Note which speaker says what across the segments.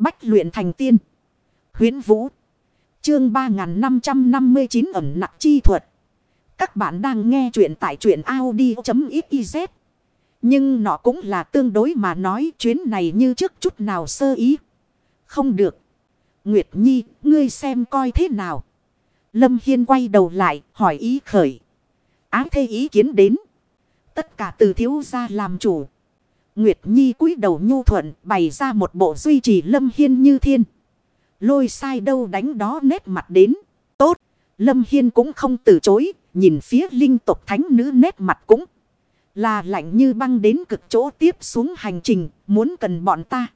Speaker 1: Bách luyện thành tiên. Huyến Vũ. Chương 3559 ẩm nặng chi thuật. Các bạn đang nghe truyện tại truyện Audi.xyz. Nhưng nó cũng là tương đối mà nói chuyến này như trước chút nào sơ ý. Không được. Nguyệt Nhi, ngươi xem coi thế nào. Lâm Hiên quay đầu lại, hỏi ý khởi. Ái thê ý kiến đến. Tất cả từ thiếu gia làm chủ. Nguyệt Nhi cúi đầu nhu thuận, bày ra một bộ duy trì Lâm Hiên như thiên. Lôi sai đâu đánh đó nét mặt đến. Tốt. Lâm Hiên cũng không từ chối. Nhìn phía linh Tộc thánh nữ nét mặt cũng. Là lạnh như băng đến cực chỗ tiếp xuống hành trình. Muốn cần bọn ta.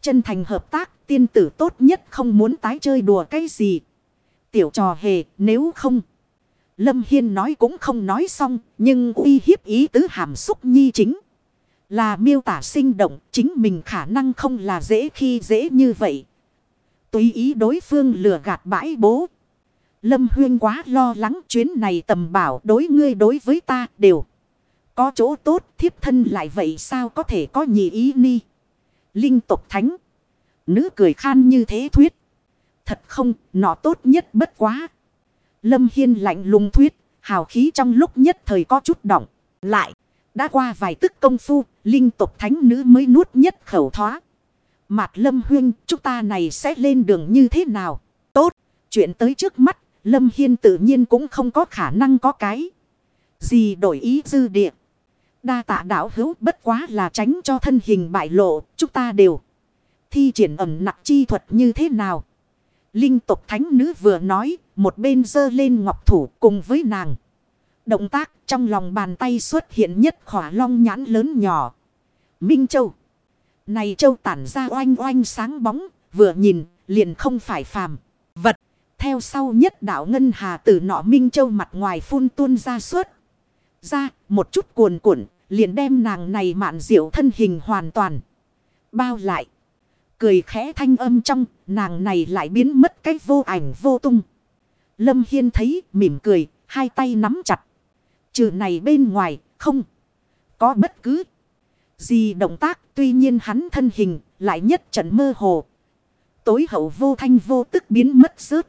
Speaker 1: Chân thành hợp tác. Tiên tử tốt nhất không muốn tái chơi đùa cái gì. Tiểu trò hề, nếu không. Lâm Hiên nói cũng không nói xong. Nhưng uy hiếp ý tứ hàm xúc nhi chính. Là miêu tả sinh động. Chính mình khả năng không là dễ khi dễ như vậy. Tùy ý đối phương lừa gạt bãi bố. Lâm Huyên quá lo lắng chuyến này tầm bảo đối ngươi đối với ta đều. Có chỗ tốt thiếp thân lại vậy sao có thể có nhị ý ni. Linh tục thánh. Nữ cười khan như thế thuyết. Thật không, nó tốt nhất bất quá. Lâm Hiên lạnh lùng thuyết, hào khí trong lúc nhất thời có chút động. Lại, đã qua vài tức công phu, linh tục thánh nữ mới nuốt nhất khẩu thoá. Mạt Lâm Huyên, chúng ta này sẽ lên đường như thế nào? Tốt, chuyện tới trước mắt, Lâm Hiên tự nhiên cũng không có khả năng có cái. Gì đổi ý dư địa. Đa tạ đạo hữu bất quá là tránh cho thân hình bại lộ, chúng ta đều. Thi triển ẩm nặng chi thuật như thế nào? Linh tục thánh nữ vừa nói, một bên dơ lên ngọc thủ cùng với nàng. Động tác trong lòng bàn tay xuất hiện nhất khỏa long nhãn lớn nhỏ. Minh Châu. Này Châu tản ra oanh oanh sáng bóng, vừa nhìn, liền không phải phàm. Vật, theo sau nhất đạo ngân hà từ nọ Minh Châu mặt ngoài phun tuôn ra suốt. Ra, một chút cuồn cuộn, liền đem nàng này mạn diệu thân hình hoàn toàn. Bao lại. Cười khẽ thanh âm trong, nàng này lại biến mất cái vô ảnh vô tung. Lâm Hiên thấy, mỉm cười, hai tay nắm chặt. Trừ này bên ngoài, không. Có bất cứ gì động tác, tuy nhiên hắn thân hình, lại nhất trận mơ hồ. Tối hậu vô thanh vô tức biến mất rớt.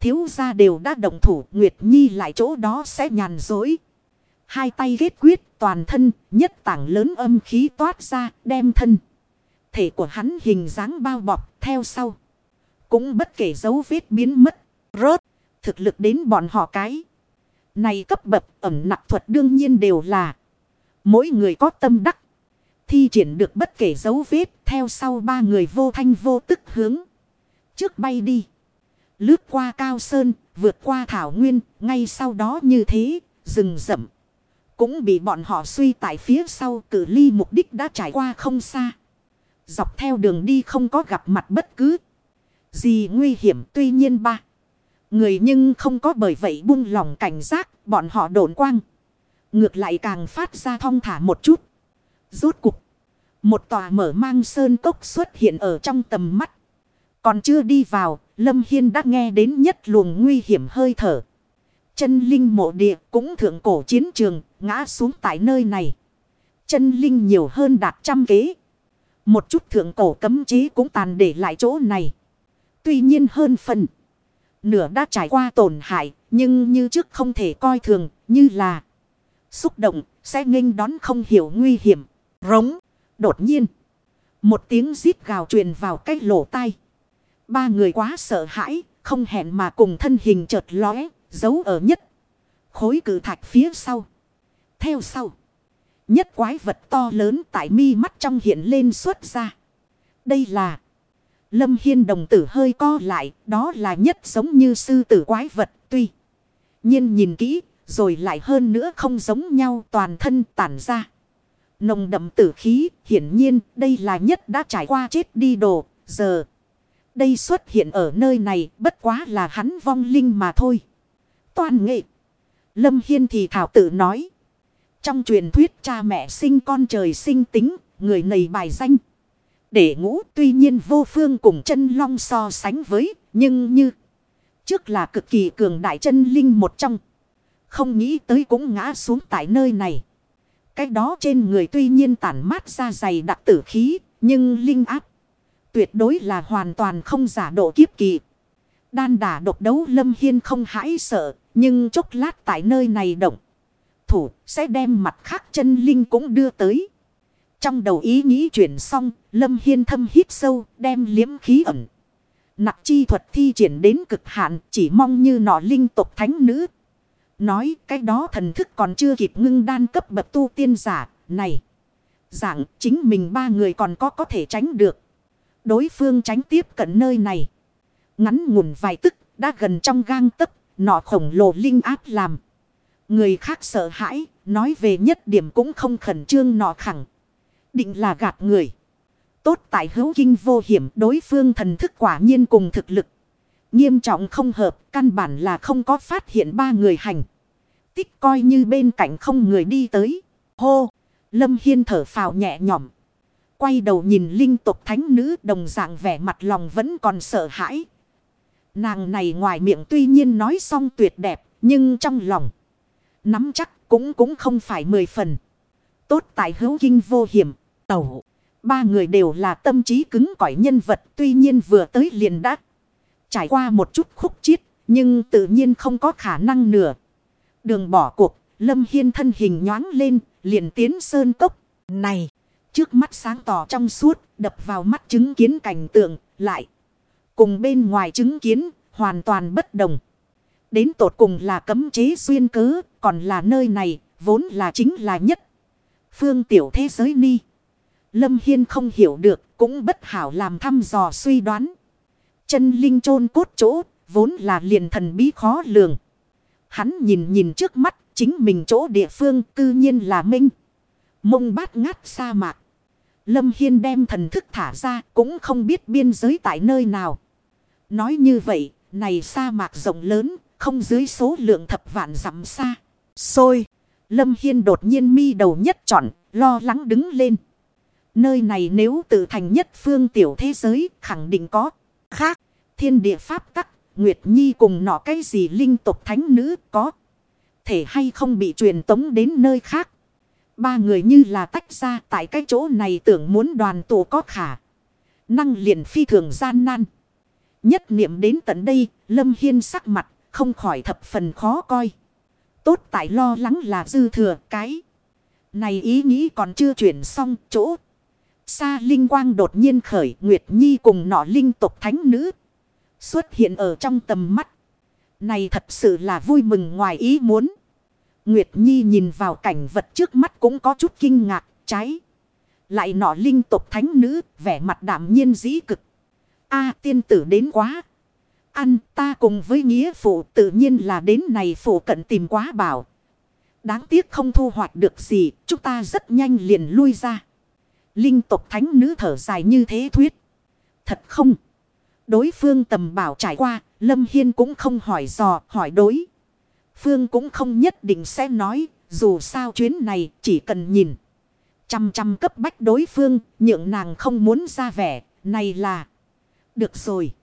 Speaker 1: Thiếu gia đều đã động thủ, Nguyệt Nhi lại chỗ đó sẽ nhàn dối. Hai tay kết quyết, toàn thân, nhất tảng lớn âm khí toát ra, đem thân. Thể của hắn hình dáng bao bọc theo sau. Cũng bất kể dấu vết biến mất. Rớt. Thực lực đến bọn họ cái. Này cấp bậc ẩm nặc thuật đương nhiên đều là. Mỗi người có tâm đắc. Thi triển được bất kể dấu vết. Theo sau ba người vô thanh vô tức hướng. Trước bay đi. Lướt qua cao sơn. Vượt qua thảo nguyên. Ngay sau đó như thế. Rừng rậm. Cũng bị bọn họ suy tại phía sau cử ly mục đích đã trải qua không xa. Dọc theo đường đi không có gặp mặt bất cứ gì nguy hiểm, tuy nhiên ba. Người nhưng không có bởi vậy buông lòng cảnh giác bọn họ đổn quang. Ngược lại càng phát ra thong thả một chút. Rốt cục. Một tòa mở mang sơn cốc xuất hiện ở trong tầm mắt. Còn chưa đi vào, Lâm Hiên đã nghe đến nhất luồng nguy hiểm hơi thở. Chân linh mộ địa cũng thượng cổ chiến trường, ngã xuống tại nơi này. Chân linh nhiều hơn đạt trăm kế. Một chút thượng cổ cấm chế cũng tàn để lại chỗ này. Tuy nhiên hơn phần. Nửa đã trải qua tổn hại. Nhưng như trước không thể coi thường. Như là xúc động, sẽ nghênh đón không hiểu nguy hiểm. Rống. Đột nhiên. Một tiếng rít gào truyền vào cái lỗ tai. Ba người quá sợ hãi. Không hẹn mà cùng thân hình chợt lóe. Giấu ở nhất. Khối cử thạch phía sau. Theo sau. Nhất quái vật to lớn tại mi mắt trong hiện lên xuất ra. Đây là. Lâm Hiên đồng tử hơi co lại. Đó là nhất giống như sư tử quái vật tuy. nhiên nhìn kỹ. Rồi lại hơn nữa không giống nhau toàn thân tản ra. Nồng đậm tử khí. Hiển nhiên đây là nhất đã trải qua chết đi đồ. Giờ. Đây xuất hiện ở nơi này. Bất quá là hắn vong linh mà thôi. Toàn nghệ. Lâm Hiên thì thảo tự nói. Trong truyền thuyết cha mẹ sinh con trời sinh tính, người này bài danh. Để ngũ tuy nhiên vô phương cùng chân long so sánh với, nhưng như trước là cực kỳ cường đại chân linh một trong. Không nghĩ tới cũng ngã xuống tại nơi này. Cái đó trên người tuy nhiên tản mát ra dày đặc tử khí, nhưng linh áp Tuyệt đối là hoàn toàn không giả độ kiếp kỳ. Đan đả độc đấu Lâm Hiên không hãi sợ. Nhưng chốc lát tại nơi này động. Thủ sẽ đem mặt khác chân linh cũng đưa tới. Trong đầu ý nghĩ chuyển xong. Lâm Hiên thâm hít sâu, đem liếm khí ẩn. Nặc chi thuật thi triển đến cực hạn, chỉ mong như nọ linh tục thánh nữ. Nói, cái đó thần thức còn chưa kịp ngưng đan cấp bậc tu tiên giả. Này! Dạng, chính mình ba người còn có có thể tránh được. Đối phương tránh tiếp cận nơi này. Ngắn ngủn vài tức, đã gần trong gang tấc, nọ khổng lồ linh áp làm. Người khác sợ hãi. Nói về nhất điểm cũng không khẩn trương nọ khẳng. Định là gạt người. Tốt tại hữu kinh vô hiểm đối phương thần thức quả nhiên cùng thực lực. Nghiêm trọng không hợp căn bản là không có phát hiện ba người hành. Tích coi như bên cạnh không người đi tới. Hô! Lâm Hiên thở phào nhẹ nhõm. Quay đầu nhìn linh tục thánh nữ đồng dạng vẻ mặt lòng vẫn còn sợ hãi. Nàng này ngoài miệng tuy nhiên nói xong tuyệt đẹp, nhưng trong lòng nắm chắc cũng cũng không phải mười phần. Tốt tại hữu kinh vô hiểm, tẩu. Ba người đều là tâm trí cứng cỏi nhân vật tuy nhiên vừa tới liền đã trải qua một chút khúc chiết, nhưng tự nhiên không có khả năng nửa. Đường bỏ cuộc, Lâm Hiên thân hình nhoáng lên, liền tiến sơn cốc. Này, trước mắt sáng tỏ trong suốt, đập vào mắt chứng kiến cảnh tượng, lại. Cùng bên ngoài chứng kiến, hoàn toàn bất đồng. Đến tột cùng là cấm chế xuyên cớ, còn là nơi này, vốn là chính là nhất. Phương tiểu thế giới ni. Lâm Hiên không hiểu được, cũng bất hảo làm thăm dò suy đoán. Chân linh chôn cốt chỗ, vốn là liền thần bí khó lường. Hắn nhìn nhìn trước mắt, chính mình chỗ địa phương cư nhiên là minh. Mông bát ngát sa mạc. Lâm Hiên đem thần thức thả ra cũng không biết biên giới tại nơi nào. Nói như vậy, này sa mạc rộng lớn, không dưới số lượng thập vạn dặm xa. Xôi, Lâm Hiên đột nhiên mi đầu nhất chọn, lo lắng đứng lên. Nơi này nếu tự thành nhất phương tiểu thế giới, khẳng định có. Khác, thiên địa pháp tắc, Nguyệt Nhi cùng nọ cái gì linh tục thánh nữ có. Thể hay không bị truyền tống đến nơi khác. Ba người như là tách ra tại cái chỗ này tưởng muốn đoàn tụ có khả. Năng liền phi thường gian nan. Nhất niệm đến tận đây, Lâm Hiên sắc mặt, không khỏi thập phần khó coi. Tốt tại lo lắng là dư thừa cái. Này ý nghĩ còn chưa chuyển xong chỗ. Xa linh quang đột nhiên khởi Nguyệt Nhi cùng nọ linh tục thánh nữ. Xuất hiện ở trong tầm mắt. Này thật sự là vui mừng ngoài ý muốn. Nguyệt Nhi nhìn vào cảnh vật trước mắt cũng có chút kinh ngạc, trái. Lại nọ linh tục thánh nữ, vẻ mặt đảm nhiên dĩ cực. a tiên tử đến quá. Ăn ta cùng với nghĩa phụ tự nhiên là đến này phụ cận tìm quá bảo. Đáng tiếc không thu hoạch được gì, chúng ta rất nhanh liền lui ra. Linh tộc thánh nữ thở dài như thế thuyết. Thật không? Đối phương tầm bảo trải qua, Lâm Hiên cũng không hỏi dò, hỏi đối. Phương cũng không nhất định sẽ nói, dù sao chuyến này chỉ cần nhìn. Chăm chăm cấp bách đối phương, nhượng nàng không muốn ra vẻ, này là... Được rồi.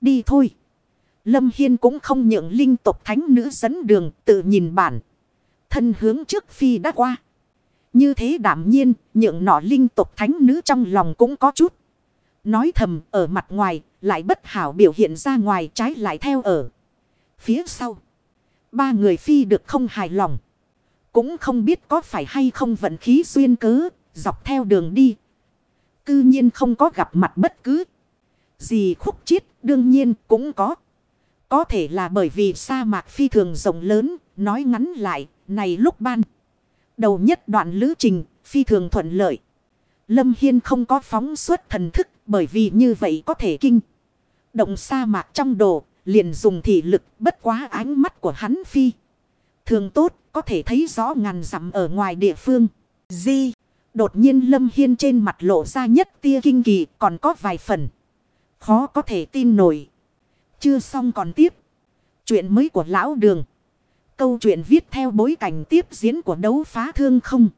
Speaker 1: Đi thôi. Lâm Hiên cũng không nhượng linh tộc thánh nữ dẫn đường, tự nhìn bản. Thân hướng trước phi đã qua. Như thế đảm nhiên, nhượng nọ linh tục thánh nữ trong lòng cũng có chút. Nói thầm ở mặt ngoài, lại bất hảo biểu hiện ra ngoài trái lại theo ở. Phía sau. Ba người phi được không hài lòng. Cũng không biết có phải hay không vận khí xuyên cớ, dọc theo đường đi. Cư nhiên không có gặp mặt bất cứ. Gì khúc chiết đương nhiên cũng có. Có thể là bởi vì sa mạc phi thường rộng lớn, nói ngắn lại, này lúc ban. Đầu nhất đoạn lữ trình, phi thường thuận lợi. Lâm Hiên không có phóng suốt thần thức, bởi vì như vậy có thể kinh. Động sa mạc trong đồ, liền dùng thị lực bất quá ánh mắt của hắn phi. Thường tốt, có thể thấy rõ ngàn dặm ở ngoài địa phương. Di, đột nhiên Lâm Hiên trên mặt lộ ra nhất tia kinh kỳ, còn có vài phần. Khó có thể tin nổi. Chưa xong còn tiếp. Chuyện mới của lão đường. Câu chuyện viết theo bối cảnh tiếp diễn của đấu phá thương không.